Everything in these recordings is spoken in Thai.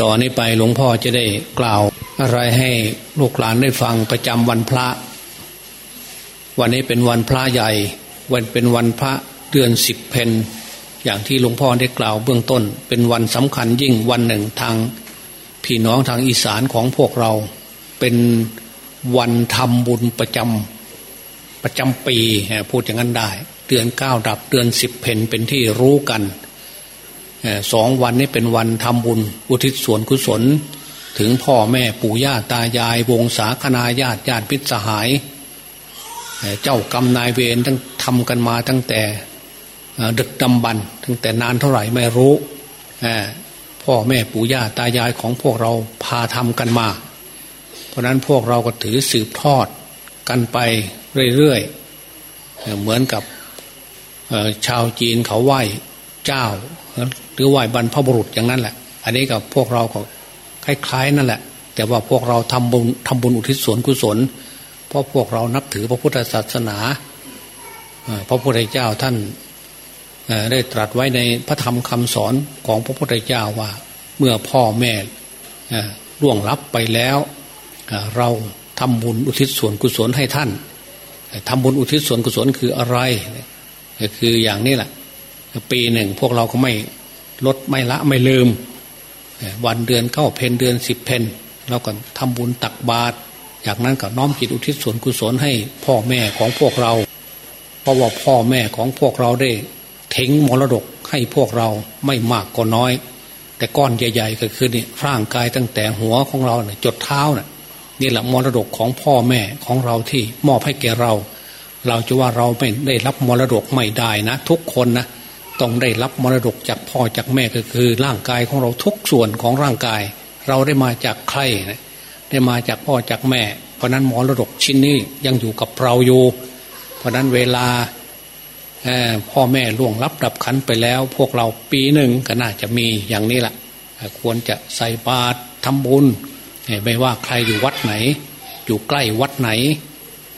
ต่อนนี้ไปหลวงพ่อจะได้กล่าวอะไรให้ลูกหลานได้ฟังประจำวันพระ วันนี้เป็นวันพระใหญ่ วันเป็นวันพระเดือนสิบเพนอย่างที่หลวงพ่อได้กล่าวเบื้องต้น เป็นวันสำคัญยิ่งวันหนึ่งทางพี่น้องทางอีสานของพวกเรา เป็นวันทำบุญประจำประจำปีพูดอย่างนั้นได้ เดือนเก้าดับเดือนสิบเพนเป็นที่รู้กัน สองวันนี้เป็นวันทำบุญ อุทิศส่วนกุศล ถึงพ่อแม่ปู่ย่าตายาย วงศาคณาญาติญาติพิสหาย เจ้ากรรมนายเวรตั้งทำกันมาตั้งแต่ดึกดำบรรตั้งแต่นานเท่าไหร่ไม่รู้พ่อแม่ปู่ย่าตายายของพวกเราพาทำกันมา เพราะนั้นพวกเราก็ถือสืบทอดกันไปเรื่อยๆ เหมือนกับชาวจีนเขาไหว้เจ้า หรือไหว้บรรพบุรุษอย่างนั้นแหละ อันนี้กับพวกเราก็คล้ายๆนั่นแหละ แต่ว่าพวกเราทำบุญทำบุญอุทิศส่วนกุศล เพราะพวกเรานับถือพระพุทธศาสนาพระพุทธเจ้าท่านได้ตรัสไว้ในพระธรรมคำสอนของพระพุทธเจ้าว่า เมื่อพ่อแม่ล่วงลับไปแล้ว เราทำบุญอุทิศส่วนกุศลให้ท่านทำบุญอุทิศส่วนกุศลคืออะไร คืออย่างนี้แหละ ปีหนึ่งพวกเราก็ไม่ลดไม่ละไม่ลืม วันเดือนเข้าเพนเดือนสิบเพนเราก็ทำบุญตักบาตรจากนั้นก็น้อมจิตอุทิศส่วนกุศลให้พ่อแม่ของพวกเรา เพราะว่าพ่อแม่ของพวกเราได้ทิ้งมรดกให้พวกเราไม่มากก็น้อย แต่ก้อนใหญ่ ๆ ก็คือนี่ร่างกายตั้งแต่หัวของเราเนี่ยจดเท้าเนี่ยนี่แหละมรดกของพ่อแม่ของเราที่มอบให้แก่เรา เราจะว่าเราไม่ได้รับมรดกไม่ได้นะ ทุกคนนะ ต้องได้รับมรดกจากพ่อจากแม่ก็คือ ร่างกายของเราทุกส่วนของร่างกาย เราได้มาจากใครได้มาจากพ่อจากแม่ เพราะนั้นมรดกชิ้นนี้ยังอยู่กับเราอยู่เพราะนั้นเวลาพ่อแม่ล่วงรับดับขันไปแล้ว พวกเราปีหนึ่งก็น่าจะมีอย่างนี้แหละควรจะใส่บาตรทำบุญไม่ว่าใครอยู่วัดไหน อยู่ใกล้วัดไหน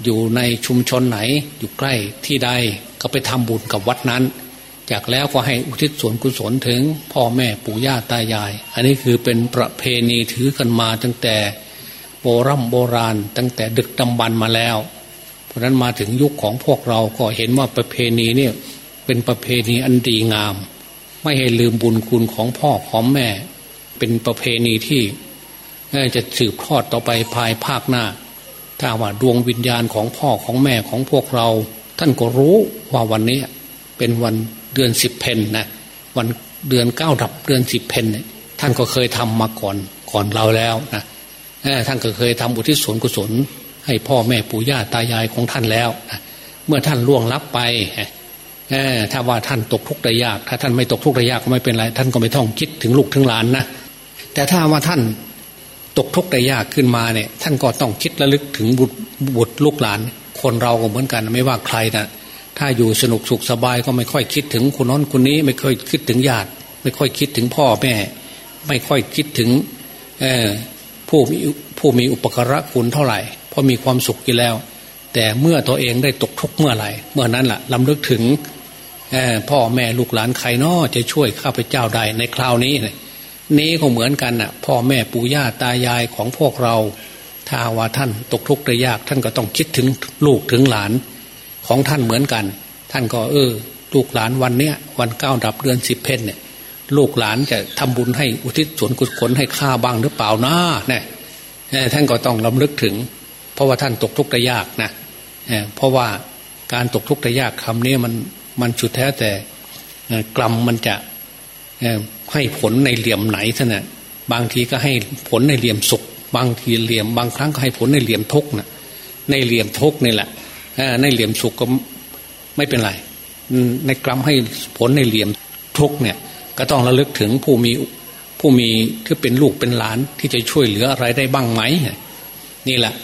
อยู่ในชุมชนไหน อยู่ใกล้ที่ใดก็ไปทำบุญกับวัดนั้น จากแล้วก็ให้อุทิศส่วนกุศลถึง พ่อแม่ปู่ย่าตายาย อันนี้คือเป็นประเพณีถือกันมาตั้งแต่โบรโบราณ ตั้งแต่ดึกดำบรรมาแล้ว เพราะนั้นมาถึงยุคของพวกเราก็เห็นว่าประเพณีนี่เป็นประเพณีอันดีงาม ไม่ให้ลืมบุญคุณของพ่อของแม่ เป็นประเพณีที่จะสืบทอดต่อไปภายภาคหน้า ถ้าว่าดวงวิญญาณของพ่อของแม่ของพวกเรา ท่านก็รู้ว่าวันนี้เป็นวัน เดือนสิบเพนนะวันเดือนเก้าดับเดือนสิบเพนท่านก็เคยทำมาก่อนก่อนเราแล้วนะท่านก็เคยทำอุทิศส่วนกุศล ให้พ่อแม่ปู่ย่าตายายของท่านแล้วนะเมื่อท่านล่วงลับไปถ้าว่าท่านตกทุกข์ได้ยาก ถ้าท่านไม่ตกทุกข์ได้ยากก็ไม่เป็นไร ท่านก็ไม่ต้องคิดถึงลูกถึงหลานนะแต่ถ้าว่าท่านตกทุกข์ได้ยากขึ้นมาเนี่ย ท่านก็ต้องคิดระลึกถึงบุตรบุตรลูกหลาน คนเราก็เหมือนกันไม่ว่าใครนะ ถ้าอยู่สนุกสุขสบายก็ไม่ค่อยคิดถึงคนน้นคนนี้ ไม่ค่อยคิดถึงญาติ ไม่ค่อยคิดถึงพ่อแม่ ไม่ค่อยคิดถึงผู้มีผู้มีอุปการะคุณเท่าไหร่เพราะมีความสุขอยู่แล้ว แต่เมื่อตัวเองได้ตกทุกข์เมื่อไหร่ เมื่อนั้นแหละลำลึกถึงพ่อแม่ลูกหลานใครนอจะช่วยข้าพเจ้าใดในคราวนี้นี้ก็เหมือนกันน่ะ พ่อแม่ปู่ย่าตายายของพวกเรา ถ้าว่าท่านตกทุกข์ได้ยาก ท่านก็ต้องคิดถึงลูกถึงหลาน ของท่านเหมือนกัน ท่านก็เออ ลูกหลานวันเนี้ยวันเก้าดับเดือนสิบเพนเนี่ย ลูกหลานจะทำบุญให้อุทิศส่วนกุศลให้ข้าบ้างหรือเปล่านะเนี่ยท่านก็ต้องลำลึกถึง เพราะว่าท่านตกทุกข์ได้ยากนะเพราะว่าการตกทุกข์ได้ยากคำนี้มันมันชุดแท้แต่กรรมมันจะให้ผลในเหลี่ยมไหนท่านน่ะบางทีก็ให้ผลในเหลี่ยมสุข บางทีเหลี่ยมบางครั้งก็ให้ผลในเหลี่ยมทุกข์นะในเหลี่ยมทุกข์นี่แหละ ในเหลี่ยมสุขก็ไม่เป็นไร ในกรรมให้ผลในเหลี่ยมทุกเนี่ย ก็ต้องระลึกถึงผู้มีผู้มีที่เป็นลูกเป็นหลานที่จะช่วยเหลืออะไรได้บ้างไหมนี่แหละ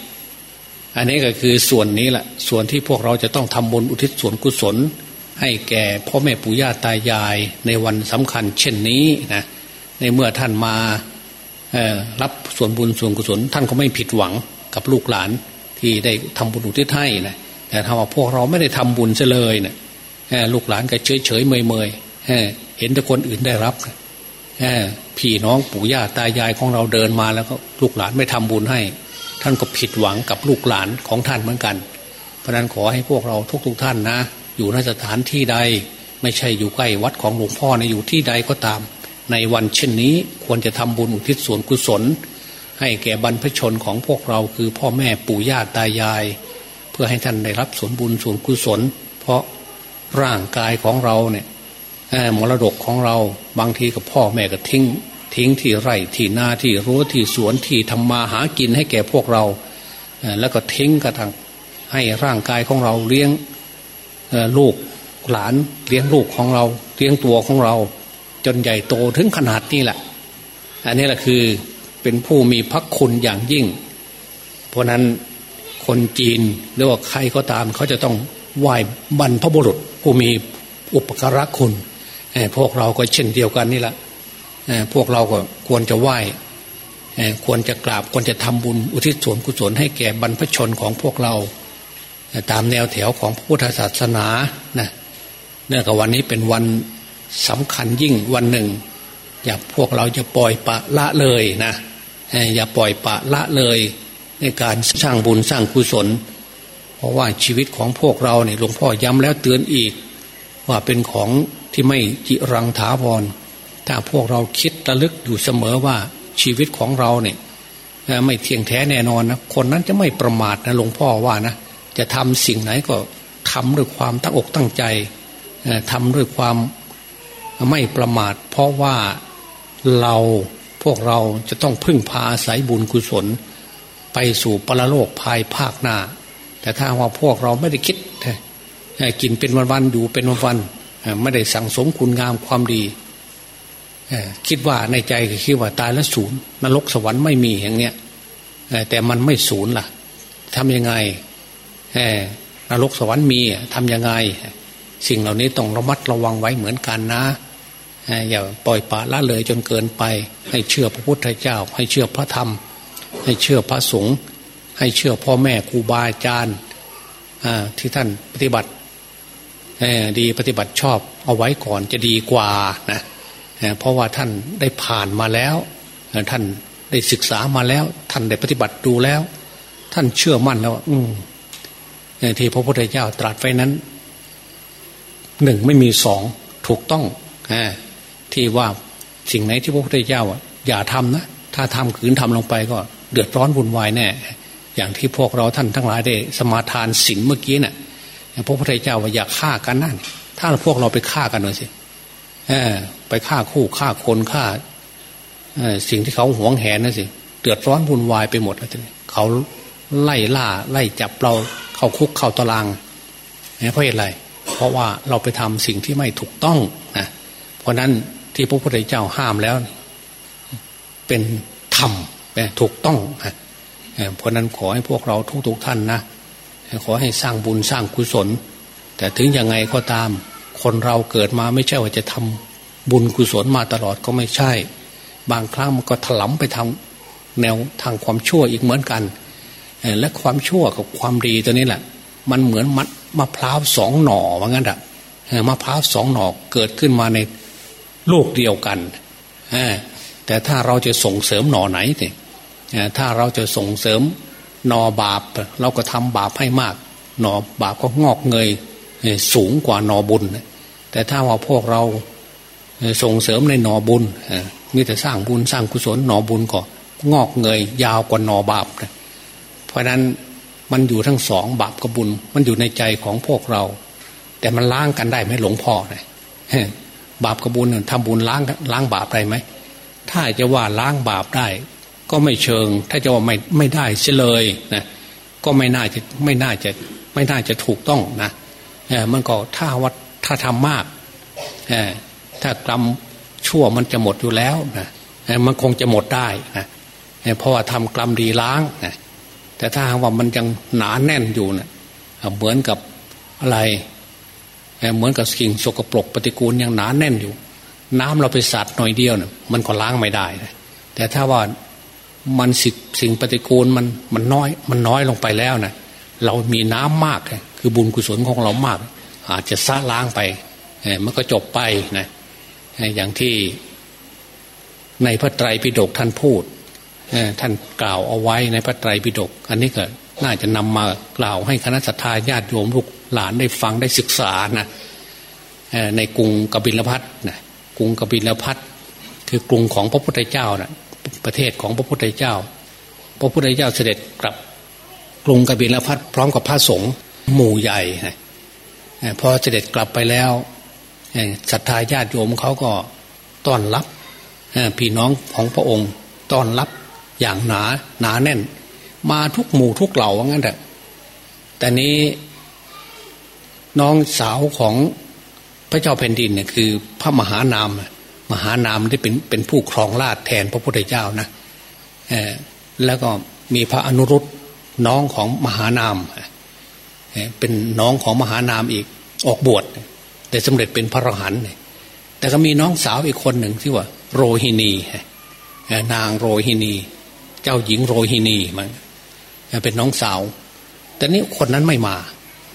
อันนี้ก็คือส่วนนี้แหละ ส่วนที่พวกเราจะต้องทำบุญอุทิศส่วนกุศล ให้แก่พ่อแม่ปู่ย่าตายายในวันสำคัญ เช่นนี้นะในเมื่อท่านมารับส่วนบุญส่วนกุศล ท่านก็ไม่ผิดหวังกับลูกหลานที่ได้ทำบุญอุทิศให้นะ แต่ถ้าว่าพวกเราไม่ได้ทำบุญเลยเนะี่ยลูกหลานก็เฉยเฉยเมยเมยเห็นแต่คนอื่นได้รับพี่น้องปู่ย่าตายายของเราเดินมาแล้วก็ลูกหลานไม่ทำบุญให้ ท่านก็ผิดหวังกับลูกหลานของท่านเหมือนกัน เพราะนั้นขอให้พวกเราทุกๆทท่านนะ อยู่ในสถานที่ใด ไม่ใช่อยู่ใกล้วัดของหลวงพ่อในอยู่ที่ใดก็ตาม ในวันเช่นนี้ควรจะทำบุญอุทิศส่วนกุศล ให้แก่บรรพชนของพวกเราคือพ่อแม่ปู่ย่าตายาย พื่อให้ท่านได้รับส่วนบุญส่วนกุศล เพราะร่างกายของเราเนี่ยมรดกของเราบางทีกับพ่อแม่ก็ทิ้ง ทิ้งที่ไร่ที่นาที่รั้วที่สวนที่ทำมาหากินให้แก่พวกเรา แล้วก็ทิ้งกระทั่งให้ร่างกายของเราเลี้ยงลูกหลานเลี้ยงลูกของเรา เลี้ยงตัวของเรา จนใหญ่โตถึงขนาดนี้แหละ อันนี้แหละคือเป็นผู้มีพระคุณอย่างยิ่ง เพราะนั้น คนจีนหรือว่าใครก็ตาม เขาจะต้องไหว้บรรพบุรุษผู้มีอุปการะคุณพวกเราก็เช่นเดียวกันนี่แหละพวกเราก็ควรจะไหว้ควรจะกราบควรจะทำบุญอุทิศส่วนกุศลให้แก่บรรพชนของพวกเรา ตามแนวแถวของพุทธศาสนานะเนื่องจากวันนี้เป็นวันสำคัญยิ่งวันหนึ่ง อย่าพวกเราจะปล่อยปะละเลยนะอย่าปล่อยปะละเลย ในการสร้างบุญสร้างกุศล เพราะว่าชีวิตของพวกเราเนี่ยหลวงพ่อย้ำแล้วเตือนอีก ว่าเป็นของที่ไม่จิรังถาวรถ้าพวกเราคิดระลึกอยู่เสมอว่าชีวิตของเราเนี่ยไม่เที่ยงแท้แน่นอนนะคนนั้นจะไม่ประมาทนะหลวงพ่อว่านะจะทำสิ่งไหนก็ทำด้วยความตั้งอกตั้งใจทำด้วยความไม่ประมาท เพราะว่าเราพวกเราจะต้องพึ่งพาอาศัยบุญกุศล สู่ปรโลกภายภาคหน้า แต่ถ้าว่าพวกเราไม่ได้คิดกินเป็นวันๆอยู่เป็นวันๆไม่ได้สั่งสมคุณงามความดีคิดว่าในใจคิดว่าตายแล้วศูนย์นรกสวรรค์ไม่มีอย่างเนี้ยแต่มันไม่ศูนย์ล่ะทำยังไงนรกสวรรค์มีทำยังไง สิ่งเหล่านี้ต้องระมัดระวังไว้เหมือนกันนะอย่าปล่อยปละละเลยจนเกินไป ให้เชื่อพระพุทธเจ้า ให้เชื่อพระธรรม ให้เชื่อพระสงฆ์ให้เชื่อพ่อแม่ครูบาอาจารย์ที่ท่านปฏิบัติดีปฏิบัติชอบเอาไว้ก่อนจะดีกว่านะเพราะว่าท่านได้ผ่านมาแล้ว ท่านได้ศึกษามาแล้ว ท่านได้ปฏิบัติดูแล้ว ท่านเชื่อมั่นแล้วอืมที่พระพุทธเจ้าตรัสไว้นั้นหนึ่งไม่มีสองถูกต้องอที่ว่าสิ่งไหนที่พระพุทธเจ้าอย่าทำนะ ถ้าทำขืนทำลงไปก็ เดือดร้อนวุ่นวายแน่อย่างที่พวกเราท่านทั้งหลายได้สมาทานศีลเมื่อกี้เนะ่ะพระพุทธเจ้าว่าอย่าฆ่ากันนั่นถ้าพวกเราไปฆ่ากันเลยสิไปฆ่าคู่ฆ่าคนฆ่าสิ่งที่เขาหวงแหนนั่นสิเดือดร้อนวุ่นวายไปหมดแล้วเขาไล่ล่า ไล่จับเราเข้าคุกเข้าตารางเพราะอะไร เพราะว่าเราไปทำสิ่งที่ไม่ถูกต้องนะเพราะนั้นที่พระพุทธเจ้าห้ามแล้ว เป็นธรรม ถูกต้องเพราะนั้นขอให้พวกเราทุกๆท่านนะขอให้สร้างบุญสร้างกุศล แต่ถึงยังไงก็ตาม คนเราเกิดมาไม่ใช่ว่าจะทำบุญกุศลมาตลอดก็ไม่ใช่ บางครั้งมันก็ถลำไปทางแนวทางความชั่วอีกเหมือนกัน และความชั่วกับความดีตัวนี้แหละ มันเหมือนมัดมะพร้าวสองหน่อว่างั้นอะมะพร้าวสองหน่อเกิดขึ้นมาในลูกเดียวกัน แต่ถ้าเราจะส่งเสริมหน่อไหนเนี่ยถ้าเราจะส่งเสริมหนอบาป เราก็ทำบาปให้มากหนอบาปก็งอกเงยสูงกว่าหนอบุญ แต่ถ้าว่าพวกเราส่งเสริมในหนอบุญมีแต่สร้างบุญสร้างกุศลหนอบุญก็งอกเงยยาวกว่าหนอบาปเพราะนั้นมันอยู่ทั้งสองบาปกับบุญ มันอยู่ในใจของพวกเรา แต่มันล้างกันได้ไหมหลวงพ่อเนี่ยบาปกับบุญทำบุญล้างล้างบาปได้ไหม ถ้าจะว่าล้างบาปได้ ก็ไม่เชิง ถ้าจะว่าไม่ไม่ได้เฉลยนะก็ไม่น่าจะไม่น่าจะไม่น่าจะถูกต้องนะมันก็ถ้าวัดถ้าทำมากถ้ากรรมชั่วมันจะหมดอยู่แล้วนะมันคงจะหมดได้นะเพราะว่าทำกรรมดีล้างนะแต่ถ้าว่ามันยังหนาแน่นอยู่นะเหมือนกับอะไร เหมือนกับสิ่งสกปรกปฏิกูลยังหนาแน่นอยู่ น้ำเราไปสัดหน่อยเดียวเนะมันก็ล้างไม่ได้ แต่ถ้าว่ามันสิ่งสิ่งปฏิกูลมันมันน้อย มันน้อยลงไปแล้วนะเรามีน้ำมาก คือบุญกุศลของเรามาก อาจจะซาล้างไปมันก็จบไปนะอย่างที่ในพระไตรปิฎกท่านพูดท่านกล่าวเอาไว้ในพระไตรปิฎกอันนี้ก็น่าจะนำมากล่าวให้คณะสัตยาญาติโยมลูกหลานได้ฟังได้ศึกษานะในกรุงกบิลพัทนะ กรุงกบิลพัทคือกรุงของพระพุทธเจ้านะประเทศของพระพุทธเจ้า พระพุทธเจ้าเสด็จกลับกรุงกบิลพัทพร้อมกับพระสงฆ์หมู่ใหญ่นะพอเสด็จกลับไปแล้วศรัทธาญาติโยมเขาก็ต้อนรับพี่น้องของพระองค์ต้อนรับอย่างหนาหนาแน่น มาทุกหมู่ทุกเหล่าว่างั้นแต่แต่นี้น้องสาวของ พระเจ้าแผ่นดินเนี่ยคือ พระมหานาม มหานามที่เป็นเป็นผู้ครองราชแทนพระพุทธเจ้านะแล้วก็มีพระอนุรุตน้องของมหานามเป็นน้องของมหานามอีกออกบวชแต่สำเร็จเป็นพระอรหันต์แต่ก็มีน้องสาวอีกคนหนึ่งที่ว่า โรฮินีนางโรฮินี เจ้าหญิงโรฮินีมันเป็นน้องสาว แต่นี้คนนั้นไม่มา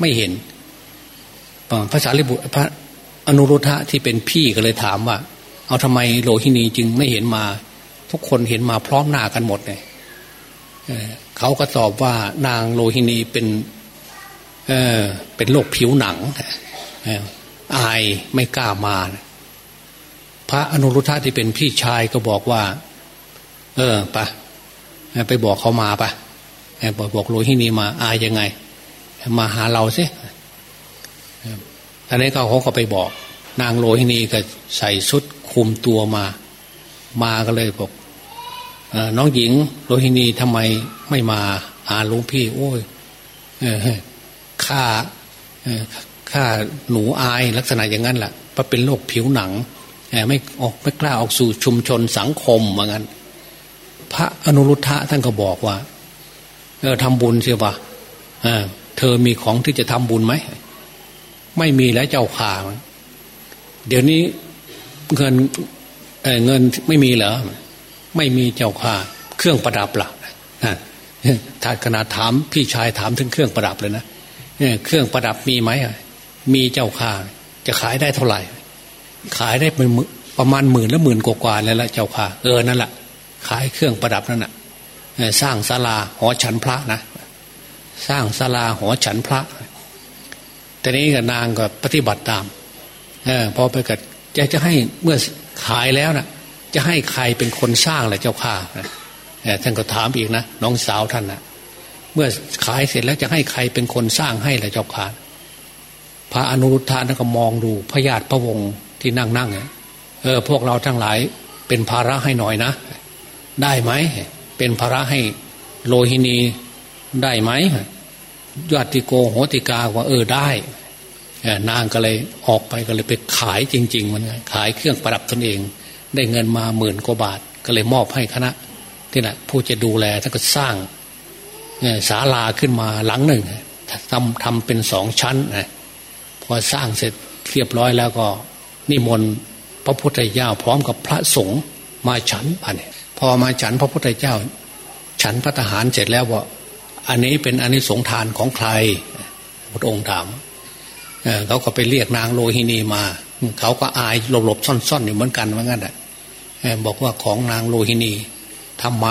ไม่เห็นพระสารีบุตรพระ อนุรุทธะที่เป็นพี่ก็เลยถามว่า เอาทำไมโรฮินีจึงไม่เห็นมา ทุกคนเห็นมาพร้อมหน้ากันหมดเลยเขาก็ตอบว่านางโรฮินีเป็นเออเป็นโรคผิวหนังอายไม่กล้ามา พระอนุรุทธะที่เป็นพี่ชายก็บอกว่า เออปะไปบอกเขามาปะบอกบอกโรฮินีมาอายยังไง มาหาเราสิ อันนี้เขาเขาก็ไปบอก นางโรฮินีก็ใส่ชุดคุมตัวมา มาก็เลยบอกน้องหญิงโรฮินีทำไมไม่มาหาลุงพี่ โอ้ยข้าข้าหนูอายลักษณะอย่างนั้นแหละเพราะเป็นโรคผิวหนังไม่ออกไม่กล้าออกสู่ชุมชนสังคมเหมือนกันพระอนุรุทธะท่านก็บอกว่าเออทำบุญเสียวะเธอมีของที่จะทำบุญไหม ไม่มีแล้วเจ้าข่าเดี๋ยวนี้เงินเเงินไม่มีเหรอไม่มีเจ้าข่าเครื่องประดับล่ะถ้าขนาดถามพี่ชายถามถึงเครื่องประดับเลยนะเครื่องประดับมีไหมมีเจ้าข่าจะขายได้เท่าไหร่ ขายได้เป็นประมาณหมื่นและหมื่นกว่าๆแล้วละเจ้าข่าเออนั่นแหละขายเครื่องประดับนั่นแหะสร้างศาลาหอฉันพระนะ สร้างศาลาหอฉันพระ แต่นี้กับนางก็ปฏิบัติตามอพอไปกัดจะจะให้เมื่อขายแล้วนะจะให้ใครเป็นคนสร้างแหละเจ้าข้าท่านก็ถามอีกนะน้องสาวท่านนะเมื่อขายเสร็จแล้วจะให้ใครเป็นคนสร้างให้แหละเจ้าข้าพระอนุรุทธานั่นก็มองดูพระญาติพระวงศ์ที่นั่งนั่งเออพวกเราทั้งหลายเป็นภาระให้หน่อยนะ ได้ไหมเป็นภาระให้โลหินีได้ไหม ยอดติโกโหติกาว่าเออได้นางก็เลยออกไปก็เลยไปขายจริง ๆ มันขายเครื่องประดับตนเอง ได้เงินมาหมื่นกว่าบาท ก็เลยมอบให้คณะที่นะผู้จะดูแลท่านก็สร้างศาลาขึ้นมาหลังหนึ่งทำทำเป็นสองชั้นนะพอสร้างเสร็จเรียบร้อยแล้วก็นิมนต์พระพุทธเจ้าพร้อมกับพระสงฆ์มาฉันอันพอมาฉันพระพุทธเจ้า ฉันพระทหารเสร็จแล้วว่า อันนี้เป็นอันนี้สงทานของใครพระองค์ถามเขาก็ไปเรียกนางโลหินีมา เขาก็อายหลบๆซ่อนๆอยู่เหมือนกันว่างั้นแหละบอกว่าของนางโลหินีทำไม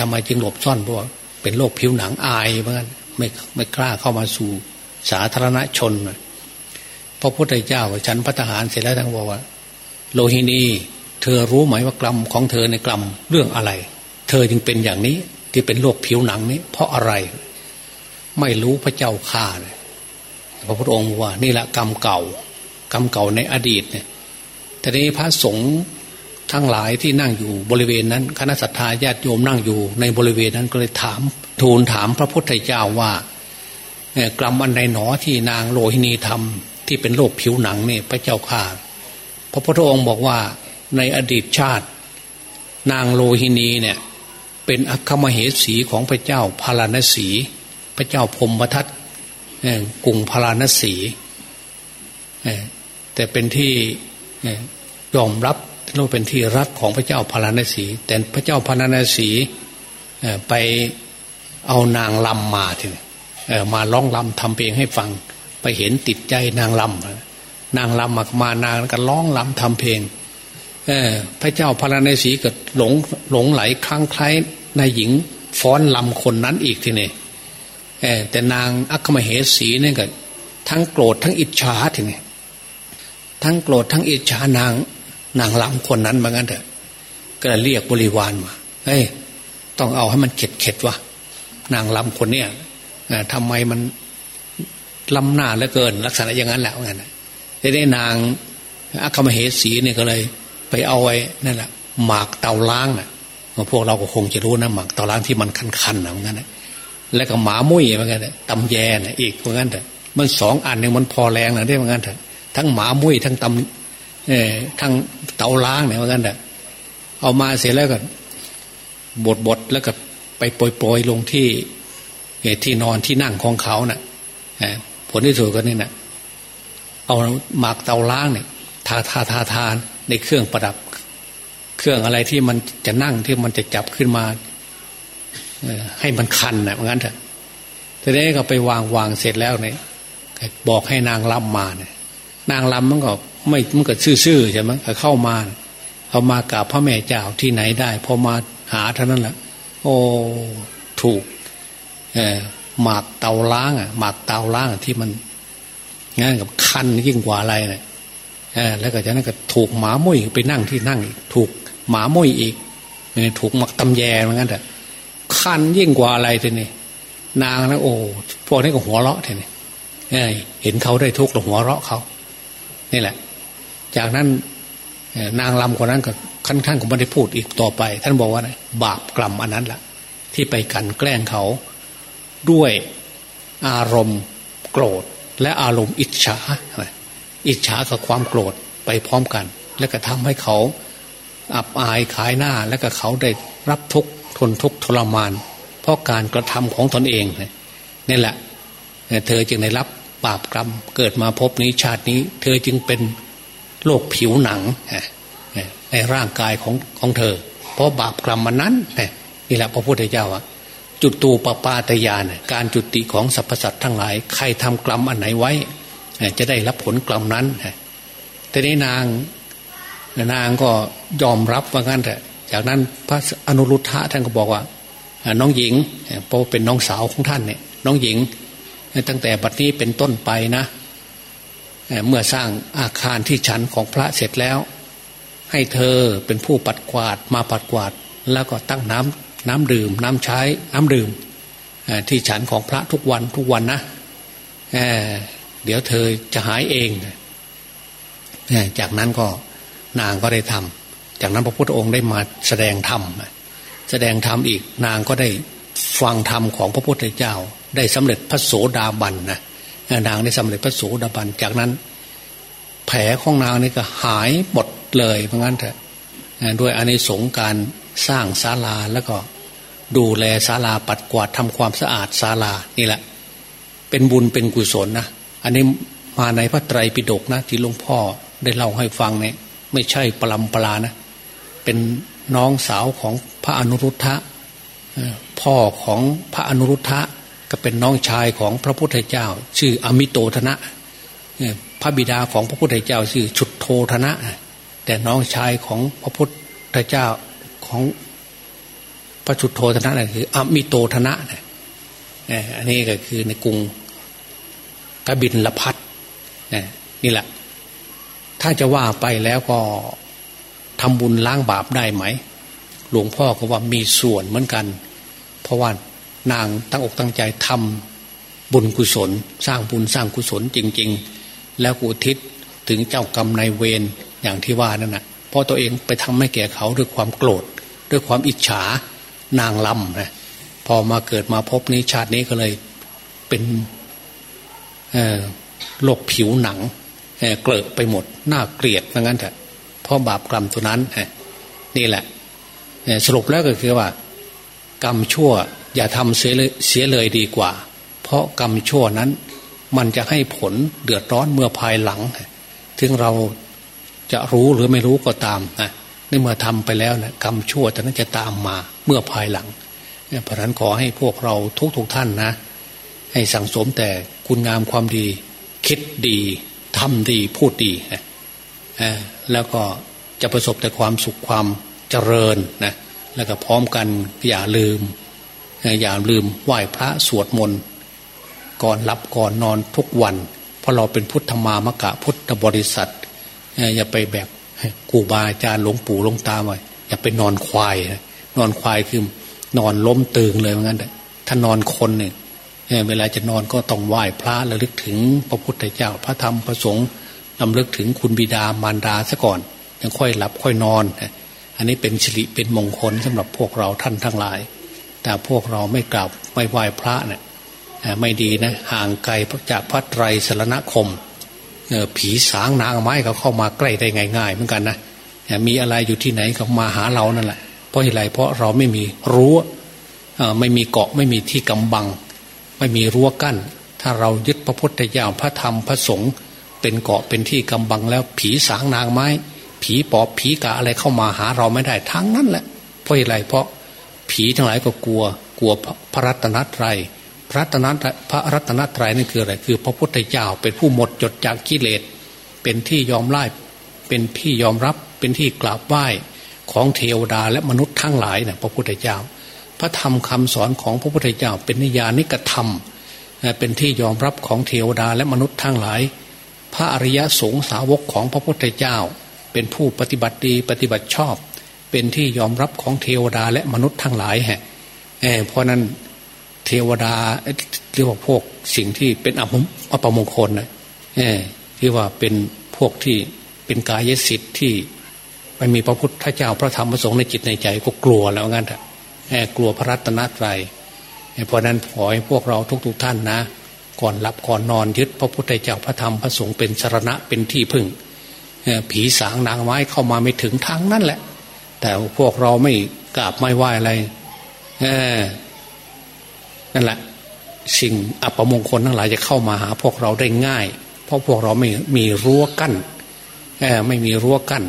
ทำไมจึงหลบซ่อนเพราะเป็นโรคผิวหนังอายว่างั้นไม่ไม่กล้าเข้ามาสู่สาธารณชนพระพุทธเจ้าฉันพระทหารเสร็จแล้วท่านบอกว่า โลหินี เธอรู้ไหมว่ากรรมของเธอในกรรมเรื่องอะไร เธอจึงเป็นอย่างนี้ ที่เป็นโรคผิวหนังนี้ เพราะอะไร ไม่รู้พระเจ้าข่าเลยพระพุทธองค์ว่านี่แหละกรรมเก่ากรรมเก่าในอดีตเนี่ยทีนี้พระสงฆ์ทั้งหลายที่นั่งอยู่บริเวณนั้น คณะสัตยาญาติโยมนั่งอยู่ในบริเวณนั้นก็เลยถาม ทูลถามพระพุทธเจ้าว่ากรรมอันใดหนอที่นางโลหินีทำที่เป็นโรคผิวหนังนี่พระเจ้าข่าพระพุทธองค์บอกว่าในอดีตชาติ นางโลหินีเนี่ย เป็นอัคมเหสีของพระเจ้าพาราณสี พระเจ้าพมทัตกรุงพาราณสีแต่เป็นที่ยอมรับเราเป็นที่รักของพระเจ้าพาราณสี แต่พระเจ้าพาราณสีไปเอานางลำมาทีมาร้องลำทำเพลงให้ฟัง ไปเห็นติดใจนางลำนางลำมามานางก็ร้องลำทำเพลง พระเจ้าพระนเสีเก็หลงหลงไหลคลั่งไคล้ายนายหญิงฟ้อนลำคนนั้นอีกทีนี่แต่นางอัคมเหสีเนี่ยก็ทั้งโกรธทั้งอิจฉาทีนี่ทั้งโกรธทั้งอิจฉานางนางลำคนนั้นเหมือนกันเถอะก็เรียกบริวารมาเฮ้ยต้องเอาให้มันเข็ดเข็ดวะนางลำคนเนี้ยทำไมมันลำหน้าเหลือเกิน ลักษณะอย่างนั้นแหละว่างั้นได้ได้นางอัคมเหสีเนี่ยก็เลย ไปเอาไว้นั่นแหละหมากเตาล้างอะพวกเราก็คงจะรู้นะหมากเตาล้างที่มันคันๆนะเหมือนกันแล้วก็หมามุ้ยเหมือนกันตำแยนะอีกเหมือนกันแต่มันสองอันเนี่ยมันพอแรงนะได้เหมือนกันแต่ทั้งหมามุ้ยทั้งตำเอ่อทั้งเตาล้างเนี่ยเหมือนกันแต่เอามาเสร็จแล้วก็บดบดแล้วก็ไปโปรยโปรยลงที่ที่นอนที่นั่งของเขานะ่ะผลที่สุดก็นี่นะเอาหมากเตาล้างเนี่ยทาทาทาทาน ในเครื่องประดับ เครื่องอะไรที่มันจะนั่งที่มันจะจับขึ้นมาให้มันคันนะเพราะงั้นเถอะทีนี้ก็ไปวางวางเสร็จแล้วเนี่ยบอกให้นางลำมาเนี่ยนางลำมันก็ไม่มันก็ซื่อๆใช่ไหมเข้ามาเอามากับพระแม่เจ้าที่ไหนได้พอมาหาเท่านั้นแหละโอ้ถูกหมากเตาล้างอะหมากเตาล้างที่มันงานกับคันยิ่งกว่าอะไรเนี่ย แล้วก็จากนั้นก็ถูกหมามุ้ยไปนั่งที่นั่งอีกถูกหมามุ้ยอีกถูกหมักตำแยเหมือนกันแต่คันยิ่งกว่าอะไรทีนี้นางนะโอ้พวกนี้ก็หัวเราะทีนี้เห็นเขาได้ทุกข์ล้วหัวเราะเขานี่แหละ จากนั้นนางลำคนนั้นก็ขั้นขั้นก็ไม่ได้พูดอีกต่อไป ท่านบอกว่าบาปกรรมอันนั้นแหละที่ไปกันแกล้งเขาด้วยอารมณ์โกรธและอารมณ์อิจฉา อิจฉากับความโกรธไปพร้อมกัน แล้วก็ทำให้เขาอับอายขายหน้าแล้วก็เขาได้รับทุกข์ทนทุกข์ทรมาน เพราะการกระทำของตนเองนี่แหละ เธอจึงได้รับบาปกรรมเกิดมาพบนี้ชาตินี้ เธอจึงเป็นโรคผิวหนังในร่างกายของของเธอ เพราะบาปกรรมมันนั้นนี่แหละพระพุทธเจ้าอะจุดตูปปาตยานการจุติของสรรพสัตว์ทั้งหลาย ใครทำกรรมอันไหนไว้ จะได้รับผลกรรมนั้นแต่นี้นางนางก็ยอมรับว่างั้นแต่จากนั้นพระอนุรุทธะท่านก็บอกว่าน้องหญิงเพราะเป็นน้องสาวของท่านเนี่ยน้องหญิง ตั้งแต่บัดนี้เป็นต้นไปนะเมื่อสร้างอาคารที่ชั้นของพระเสร็จแล้ว ให้เธอเป็นผู้ปัดกวาดมาปัดกวาด แล้วก็ตั้งน้ำน้ำดื่ม น้ำใช้น้ำดื่มที่ฉันของพระทุกวันทุกวันนะ เดี๋ยวเธอจะหายเองจากนั้นก็นางก็ได้ทำจากนั้นพระพุทธองค์ได้มาแสดงธรรมแสดงธรรมอีกนางก็ได้ฟังธรรมของพระพุทธเจ้า ได้สำเร็จพระโสดาบันนะนางได้สำเร็จพระโสดาบัน จากนั้น แผลของนางนี่ก็หายหมดเลยเพราะงั้นเถอะด้วยอานิสงส์การสร้างศาลาแล้วก็ดูแลศาลาปัดกวาดทำความสะอาดศาลานี่แหละ เป็นบุญเป็นกุศลนะ อันนี้มาในพระไตรปิฎกนะ ที่หลวงพ่อได้เล่าให้ฟังเนี่ย ไม่ใช่ปลำปลานะ เป็นน้องสาวของพระอนุรุทธะพ่อของพระอนุรุทธะก็เป็นน้องชายของพระพุทธเจ้า ชื่ออมิโตธนะพระบิดาของพระพุทธเจ้า ชื่อชุดโทธนะ แต่น้องชายของพระพุทธเจ้าของพระชุดโทธนะนั่นคืออมิโตธนะอันนี้ก็คือในกรุง บินละพัดนี่แหละ ถ้าจะว่าไปแล้วก็ทำบุญล้างบาปได้ไหม หลวงพ่อก็ว่ามีส่วนเหมือนกัน เพราะว่านางตั้งอกตั้งใจทำบุญกุศล สร้างบุญสร้างกุศลจริง ๆ แล้วกุทิศถึงเจ้ากรรมนายเวรอย่างที่ว่านั่นนะเพราะตัวเองไปทำให้แก่เขาด้วยความโกรธ ด้วยความอิจฉานางลำนะพอมาเกิดมาพบนี้ชาตินี้ก็เลยเป็น โรคผิวหนังเเกลิกไปหมดน่าเกลียดงั้นเถอะเพราะบาปกรรมตัวนั้นนี่แหละสรุปแล้วก็คือว่า กรรมชั่ว อย่าทำเสียเลยเสียเลยดีกว่า เพราะกรรมชั่วนั้น มันจะให้ผลเดือดร้อนเมื่อภายหลัง ถึงเราจะรู้หรือไม่รู้ก็ตามนะในเมื่อทำไปแล้วนะกรรมชั่วแต่นั้นจะตามมาเมื่อภายหลังเพราะนั้นขอให้พวกเราทุกๆทท่านนะ ให้สั่งสมแต่คุณงามความดี คิดดีทำดีพูดดีแล้วก็จะประสบแต่ความสุขความเจริญนะแล้วก็พร้อมกันอย่าลืม อย่าลืมไหว้พระสวดมนต์ก่อนหลับก่อนนอนทุกวัน เพราะเราเป็นพุทธมามะกะพุทธบริษัท อย่าไปแบบกูบาอาจารย์หลวงปู่หลวงตาไว้อย่าไปนอนควาย นอนควายคือนอนล้มตึงเลยเหมือนกันถ้านอนคนเนี่ย เวลาจะนอนก็ต้องไหว้พระระลึกถึงพระพุทธเจ้าพระธรรมพระสงฆ์ลำลึกถึงคุณบิดามารดาซะก่อนยังค่อยหลับค่อยนอน อันนี้เป็นสิริเป็นมงคลสำหรับพวกเราท่านทั้งหลาย แต่พวกเราไม่กราบไม่ไหว้พระเนี่ยไม่ดีนะห่างไกลจากพระไตรสรณคมผีสางนางไม้เขาเข้ามาใกล้ได้ง่ายๆเหมือนกันนะมีอะไรอยู่ที่ไหนเขามาหาเรานั่นแหละเพราะอะไรเพราะเราไม่มีรั้วไม่มีเกาะไม่มีที่กำบัง ไม่มีรั้วกั้น ถ้าเรายึดพระพุทธเจ้าพระธรรมพระสงฆ์เป็นเกาะเป็นที่กำบังแล้ว ผีสางนางไม้ ผีปอบผีกะอะไรเข้ามาหาเราไม่ได้ทั้งนั้นแหละเพราะอะไรเพราะผีทั้งหลายก็กลัว กลัวพระรัตนตรัยพระรัตนพระรัตนตรัยนั่นคืออะไรคือ พระพุทธเจ้าเป็นผู้หมดจดจากกิเลส เป็นที่ยอมไล่เป็นที่ยอมรับเป็นที่กราบไหว้ของเทวดาและมนุษย์ทั้งหลายนะพระพุทธเจ้า พระธรรมคำสอนของพระพุทธเจ้าเป็นนิยานิกธรรม เป็นที่ยอมรับของเทวดาและมนุษย์ทั้งหลาย พระอริยสงสาวกของพระพุทธเจ้า เป็นผู้ปฏิบัติดีปฏิบัติชอบ เป็นที่ยอมรับของเทวดาและมนุษย์ทั้งหลายฮะเพราะนั้นเทวดาเรียกว่าพวกสิ่งที่เป็นอภมอปมงคลนะที่ว่าเป็นพวกที่เป็นกายสิทธิ์ที่ไม่มีพระพุทธเจ้าพระธรรมพระสงฆ์ในจิตในใจก็กลัวแล้วงั้นแอบ กลัวพระรัตนตรัยเพราะนั้นขอให้พวกเราทุกๆทท่านนะ ก่อนหลับก่อนนอนยึดพระพุทธเจ้าพระธรรมพระสงฆ์เป็นสรณะเป็นที่พึ่งผีสางนางไม้เข้ามาไม่ถึงทางนั่นแหละ แต่พวกเราไม่กราบไม่ไหวอะไรนั่นแหละ สิ่งอัปมงคลทั้งหลายจะเข้ามาหาพวกเราได้ง่าย เพราะพวกเราไม่มีรั้วกั้นไม่มีรั้วกั้น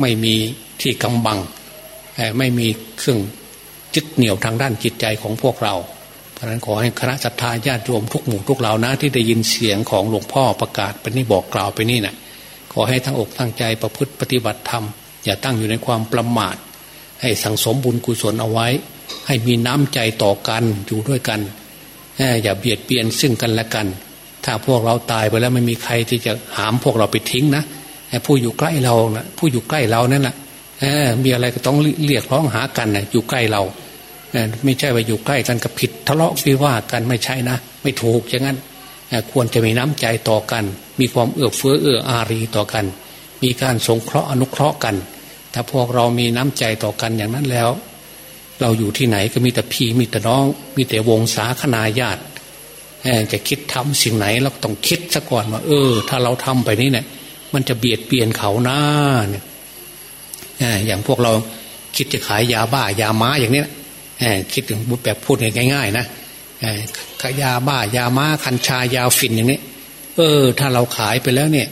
ไม่มีที่กำบังไม่มีเครื่อง จิตเหนี่ยวทางด้านจิตใจของพวกเรา เพราะนั้นขอให้คณะสัตยาญาติโยมทุกหมู่ทุกเหล่านะที่ได้ยินเสียงของหลวงพ่อประกาศไปนี่บอกกล่าวไปนี่นะขอให้ทั้งอกทั้งใจประพฤติปฏิบัติธรรม อย่าตั้งอยู่ในความประมาท ให้สังสมบุญกุศลเอาไว้ ให้มีน้ำใจต่อกันอยู่ด้วยกัน อย่าเบียดเบียนซึ่งกันและกัน ถ้าพวกเราตายไปแล้วไม่มีใครที่จะหามพวกเราไปทิ้งนะผู้อยู่ใกล้เรานะผู้อยู่ใกล้เรานั่นแหละมีอะไรก็ต้องเรียกร้องหากันนะอยู่ใกล้เรา ไม่ใช่ว่าอยู่ใกล้กันกับผิดทะเลาะวิวาทกันไม่ใช่นะ ไม่ถูกอย่างนั้นควรจะมีน้ำใจต่อกัน มีความเอื้อเฟื้อเอื้ออารีต่อกัน มีการสงเคราะห์อนุเคราะห์กัน ถ้าพวกเรามีน้ำใจต่อกันอย่างนั้นแล้ว เราอยู่ที่ไหนก็มีแต่พี่มีแต่น้อง มีแต่วงศาคณาญาติจะคิดทำสิ่งไหนเราต้องคิดซะก่อนว่าเออ ถ้าเราทำไปนี่เนี่ย มันจะเบียดเบียนเขาหน้าเนี่ยอย่างพวกเราคิดจะขายยาบ้ายาม้าอย่างนี้นะ คิดถึงแบบพูดง่ายๆนะขายาบ้ายาม้าคัญชายาฝิ่นอย่างนี้ เออ ถ้าเราขายไปแล้วเนี่ย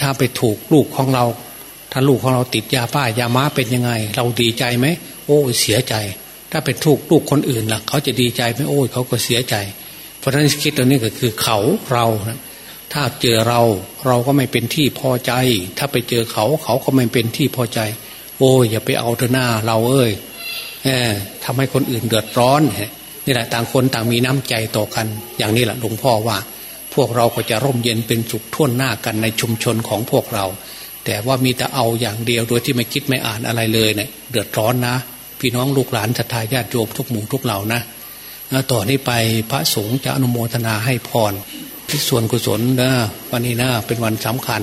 ถ้าไปถูกลูกของเรา ถ้าลูกของเราติดยาบ้ายาม้าเป็นยังไง เราดีใจไหมโอ้เสียใจ ถ้าเป็นถูกลูกคนอื่นล่ะ เขาจะดีใจไหมโอ้เขาก็เสียใจ เพราะฉะนั้นคิดตัวนี้ก็คือเขาเรานะถ้าเจอเราเราก็ไม่เป็นที่พอใจ ถ้าไปเจอเขาเขาก็ไม่เป็นที่พอใจ โอ้ยอย่าไปเอาเธอหน้าเราเอ้ย ทำให้คนอื่นเดือดร้อนนี่แหละต่างคนต่างมีน้ำใจต่อกัน อย่างนี้แหละหลวงพ่อว่า พวกเราก็จะร่มเย็นเป็นสุขท่วนหน้ากันในชุมชนของพวกเรา แต่ว่ามีแต่เอาอย่างเดียวโดยที่ไม่คิดไม่อ่านอะไรเลยเนี่ยเดือดร้อนนะ พี่น้องลูกหลานศรัทธาญาติโยมทุกหมู่ทุกเหล่านะต่อนนี้ไปพระสงฆ์จะอนุโมทนาให้พรที่ส่วนกุศลนะวันนี้นะเป็นวันสำคัญ